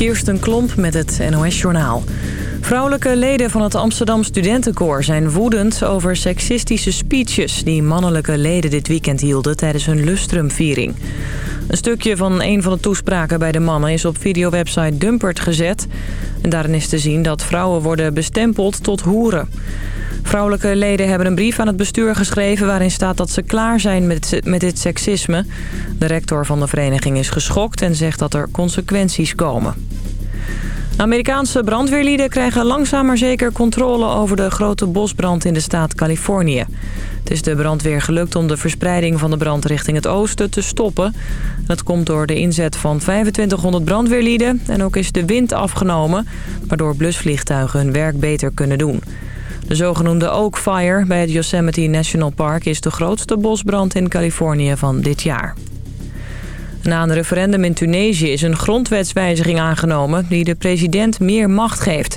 Kirsten Klomp met het NOS-journaal. Vrouwelijke leden van het Amsterdam Studentenkoor zijn woedend over seksistische speeches... die mannelijke leden dit weekend hielden tijdens hun lustrumviering. Een stukje van een van de toespraken bij de mannen is op videowebsite Dumpert gezet. En daarin is te zien dat vrouwen worden bestempeld tot hoeren. Vrouwelijke leden hebben een brief aan het bestuur geschreven... waarin staat dat ze klaar zijn met, met dit seksisme. De rector van de vereniging is geschokt en zegt dat er consequenties komen. Amerikaanse brandweerlieden krijgen langzaam maar zeker controle over de grote bosbrand in de staat Californië. Het is de brandweer gelukt om de verspreiding van de brand richting het oosten te stoppen. Dat komt door de inzet van 2500 brandweerlieden en ook is de wind afgenomen... waardoor blusvliegtuigen hun werk beter kunnen doen. De zogenoemde Oak Fire bij het Yosemite National Park is de grootste bosbrand in Californië van dit jaar. Na een referendum in Tunesië is een grondwetswijziging aangenomen... die de president meer macht geeft.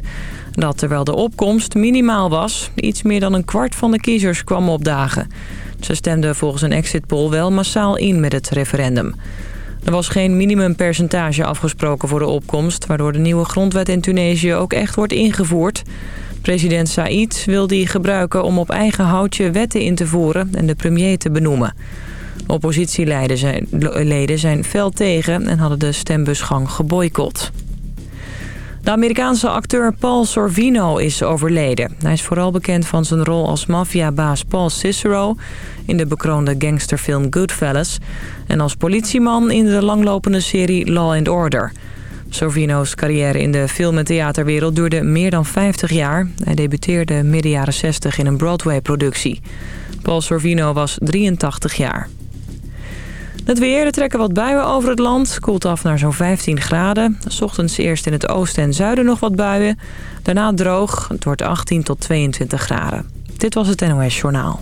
Dat terwijl de opkomst minimaal was. Iets meer dan een kwart van de kiezers kwam opdagen. Ze stemden volgens een exit poll wel massaal in met het referendum. Er was geen minimumpercentage afgesproken voor de opkomst... waardoor de nieuwe grondwet in Tunesië ook echt wordt ingevoerd. President Said wil die gebruiken om op eigen houtje wetten in te voeren... en de premier te benoemen. Oppositieleden zijn, zijn fel tegen en hadden de stembusgang geboycott. De Amerikaanse acteur Paul Sorvino is overleden. Hij is vooral bekend van zijn rol als maffiabaas Paul Cicero... in de bekroonde gangsterfilm Goodfellas... en als politieman in de langlopende serie Law and Order. Sorvino's carrière in de film- en theaterwereld duurde meer dan 50 jaar. Hij debuteerde midden jaren 60 in een Broadway-productie. Paul Sorvino was 83 jaar. Het weer, er trekken wat buien over het land. Koelt af naar zo'n 15 graden. S ochtends eerst in het oosten en zuiden nog wat buien. Daarna droog. Het wordt 18 tot 22 graden. Dit was het NOS Journaal.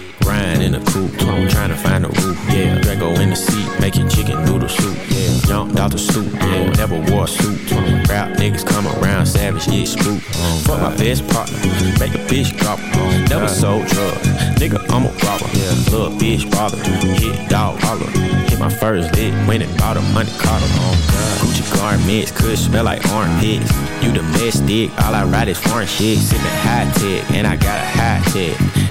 Ryan in the coupe, trying to find a roof, yeah. Draco in the seat, making chicken noodle soup, yeah. Jumped out the stoop, yeah. Never wore a suit. Rap niggas come around, savage, get spook. Fuck my best partner, make a bitch drop. Never sold drugs, nigga, I'm a robber. Yeah. Little bitch bother, hit dog holler. Hit my first lick, went and bought a money Carter. Oh. Gucci garments, could smell like armpits. You domestic, all I ride is foreign shit. Sippin' high tech, and I got a high tech.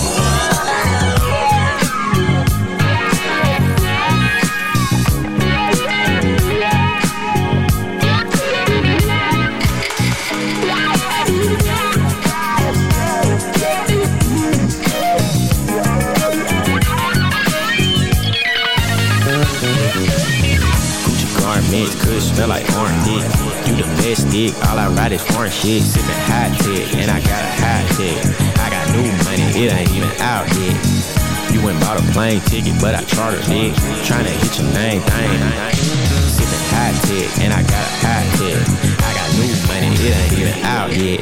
Smell like orange dick. You domestic, all I ride is foreign shit. Sippin' hot tech, and I got a hot tech. I got new money, it ain't even out yet. You went bought a plane ticket, but I chartered it. Tryna hit your main thing. Sippin' high tech, and I got a hot tech. I got new money, it ain't even out yet.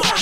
Make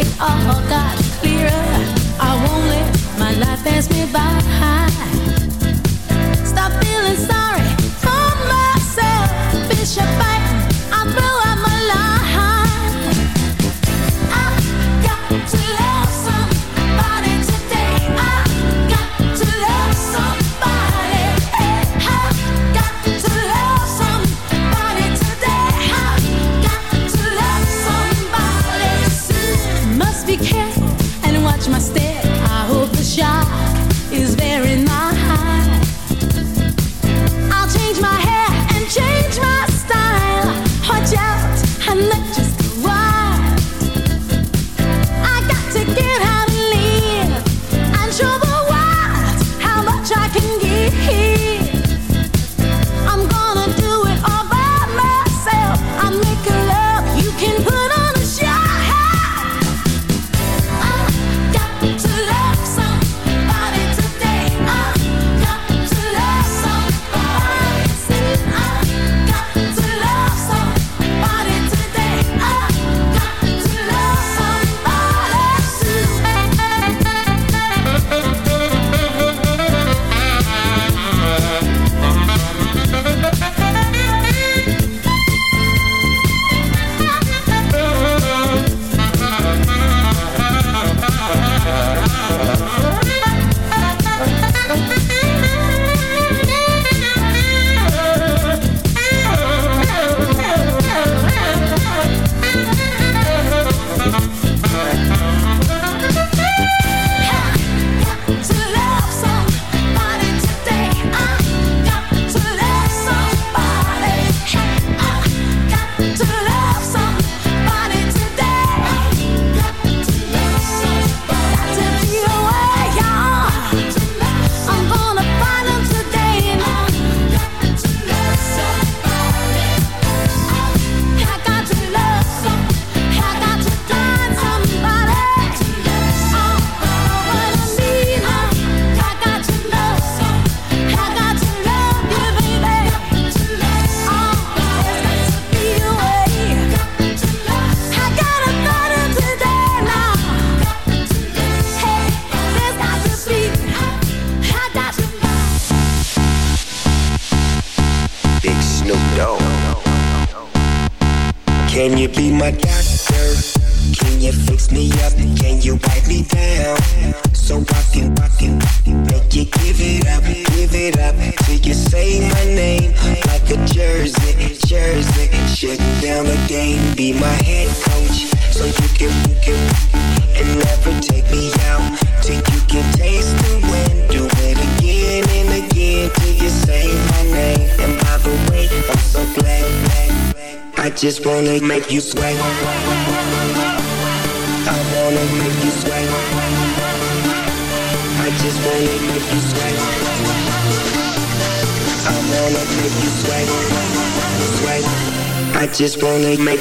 it's all got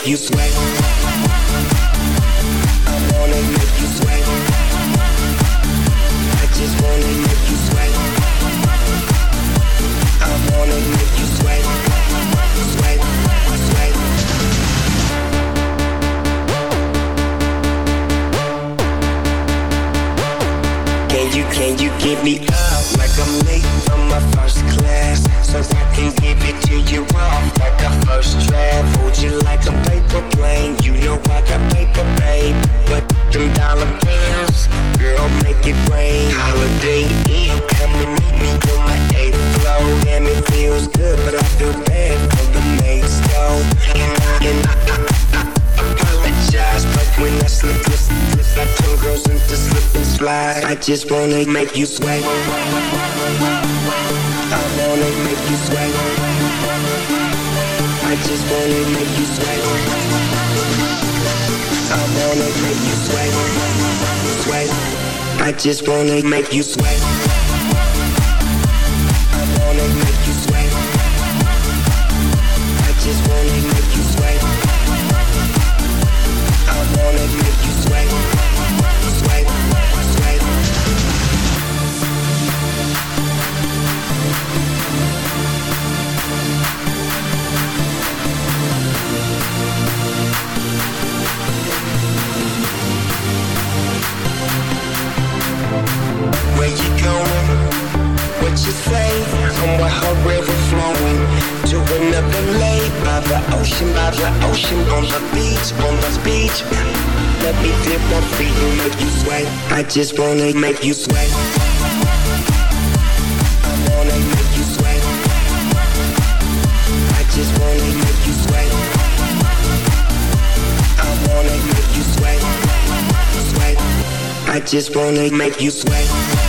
you sweat. I wanna make you sweat. I just wanna make you sweat. I wanna make you sweat. Sweat. Sweat. Can you, can you give me up like I'm late from my first class? So I can give it to you off like a first draft. Hold you like a paper plane. You know I got paper, babe. But them dollar bills, girl, make it rain. Holiday Inn, come and meet me on my eighth floor. Damn, it feels good, but I feel bad for the maids, though. And I, and I, I, I apologize, but when I slip, slip, slip, like two girls into slip and slide. I just wanna make you sweat. I wanna make you sweat. I just wanna make you sweat. I wanna make you sweat. Sweat. I just wanna make you sweat. Let me dip my feet and make you sweat. I just wanna make you sweat. I wanna make you sweat. I just wanna make you sweat. I wanna make you sweat. Sweat. I just wanna make you sweat.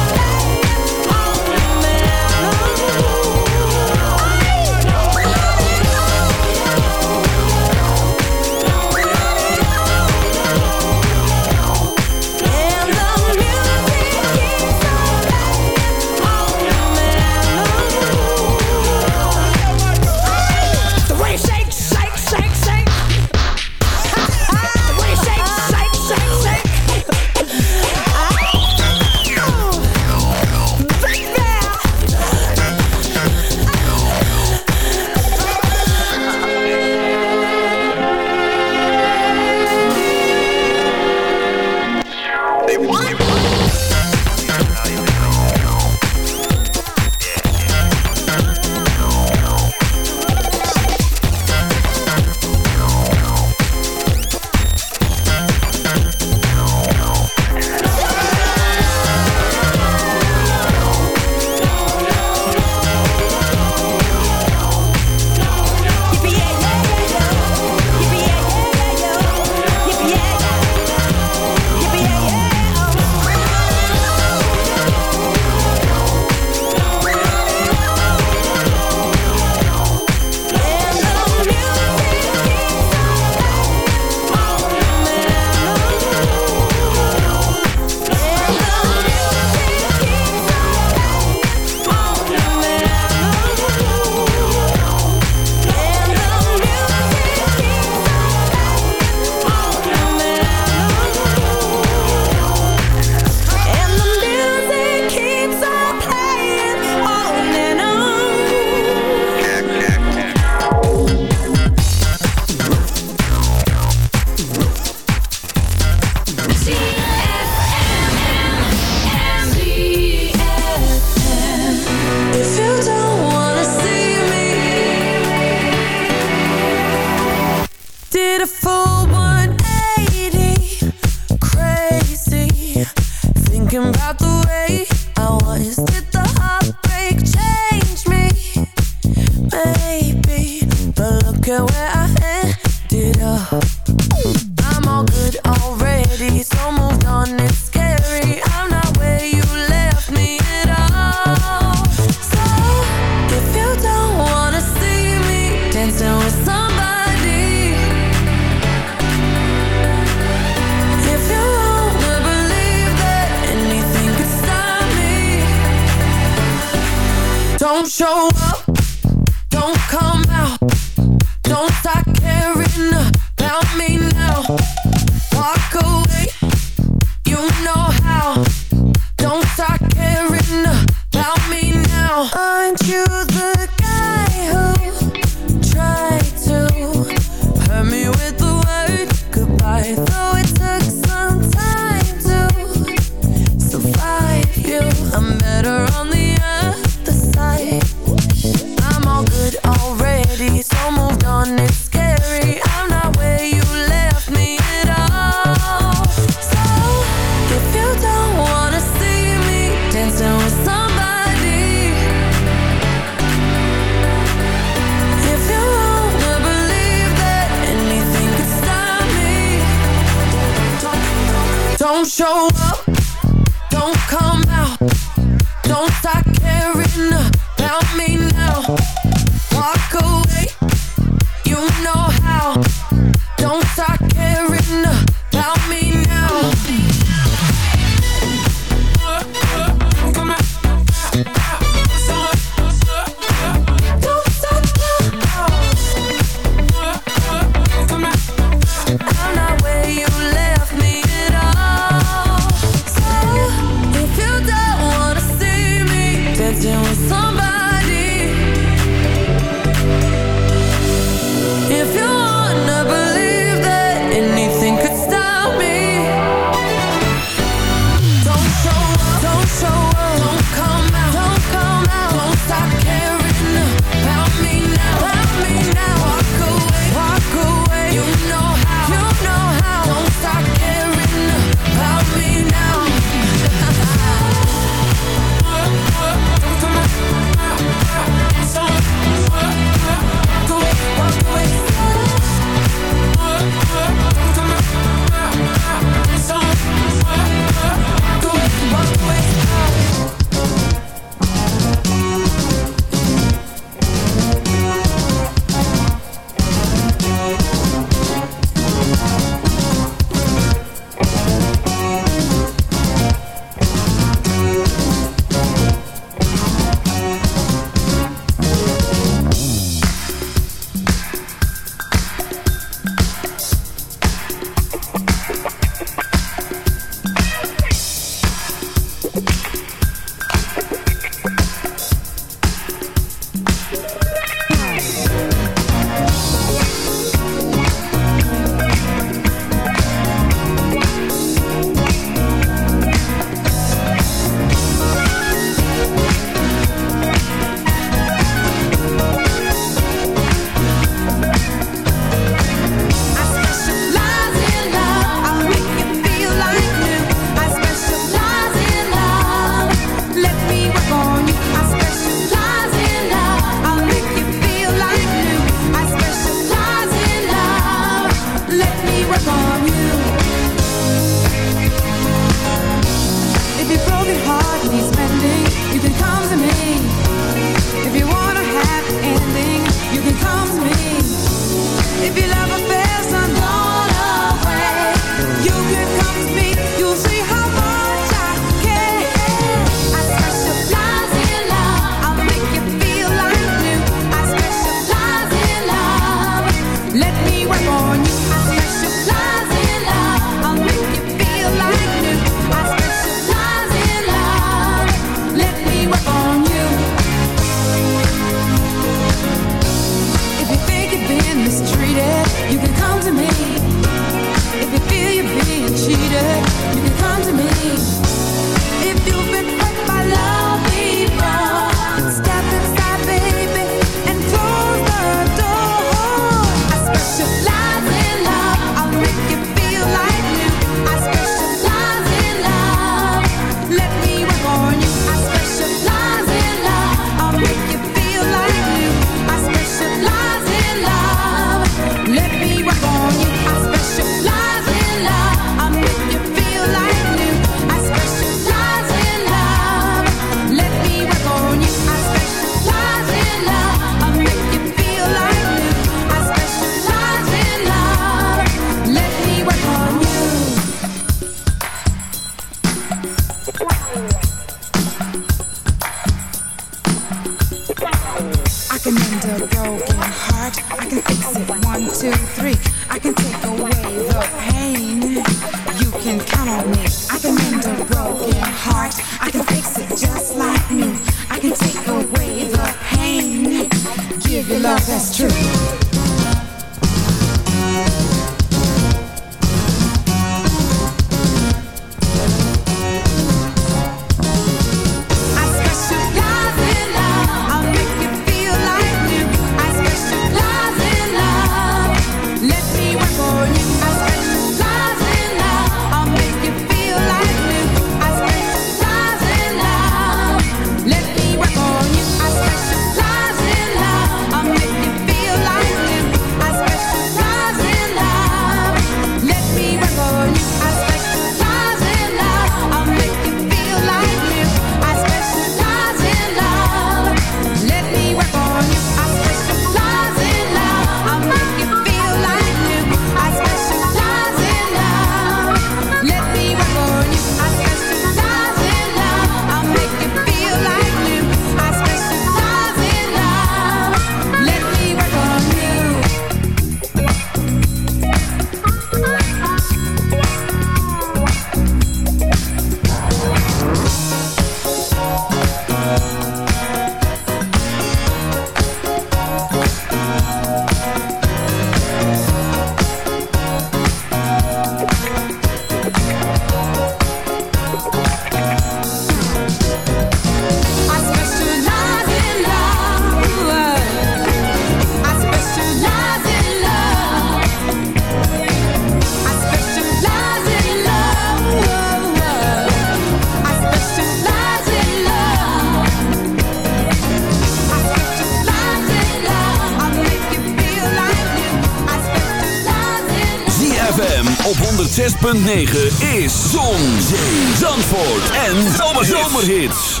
106.9 is Zon, Zee, Zandvoort en Zomerhits.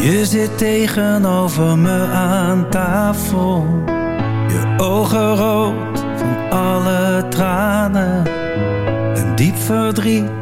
Je zit tegenover me aan tafel. Je ogen rood van alle tranen. Een diep verdriet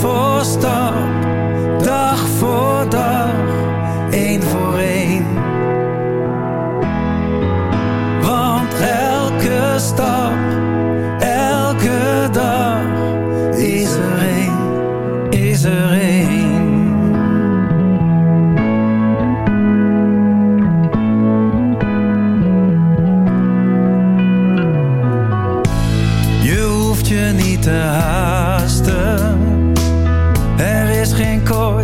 voor stap, dag voor dag, één voor één.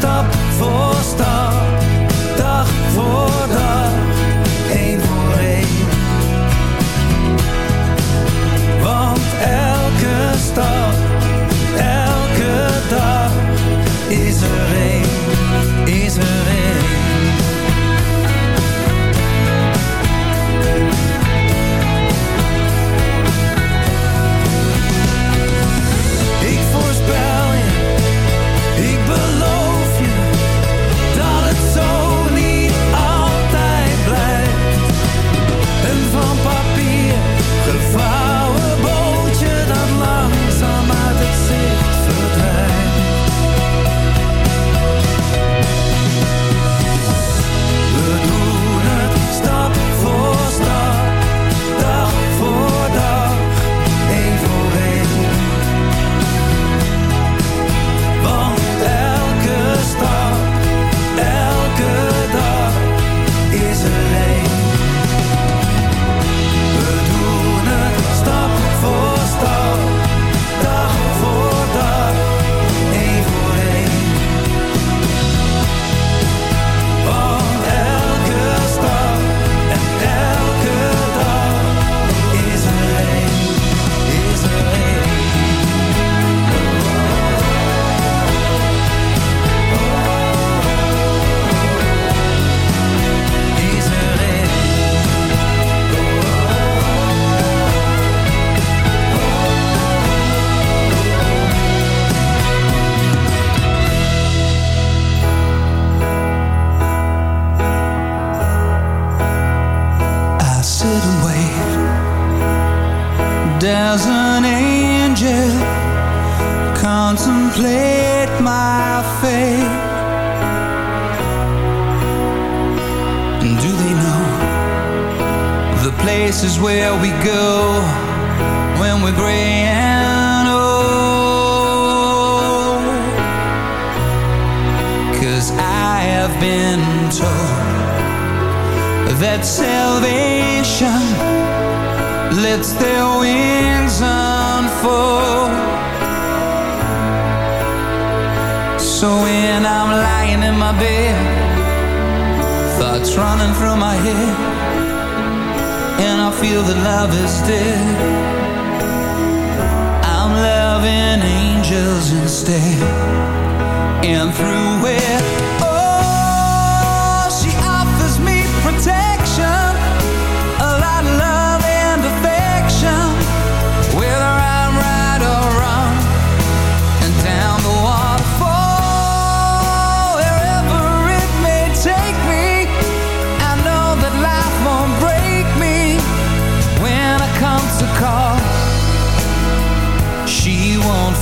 Stop, voor stap.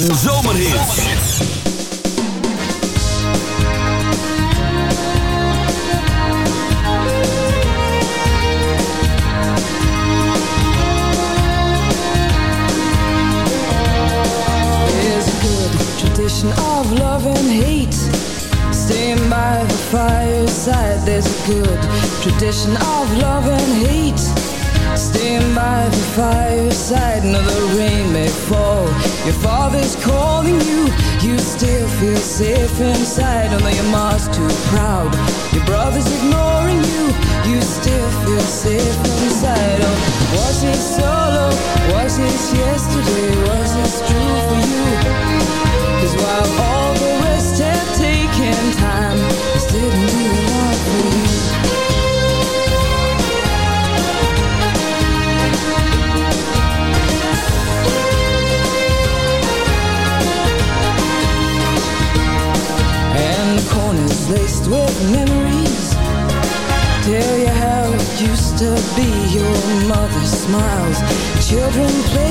En smiles. Children play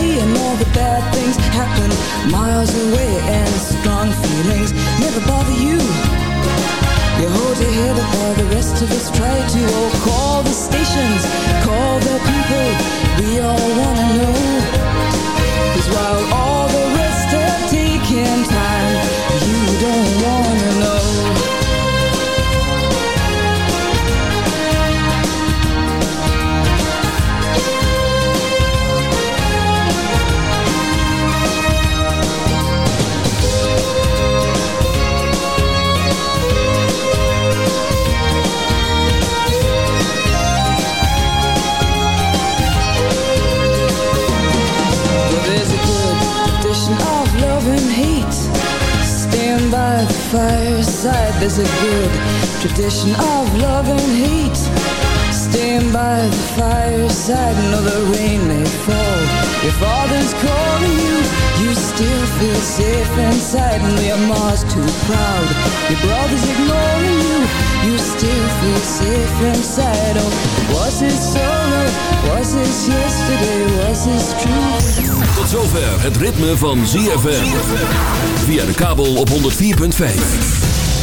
tradition of love and hate. Stand by the fireside. No, the rain may fall. Your father's calling you. You still feel safe inside. And your mom's too proud. Your brother's ignoring you. You still feel safe inside. Oh, was it sorrow? Was it yesterday? Was it true? Tot zover het ritme van ZFM. Via de kabel op 104.5.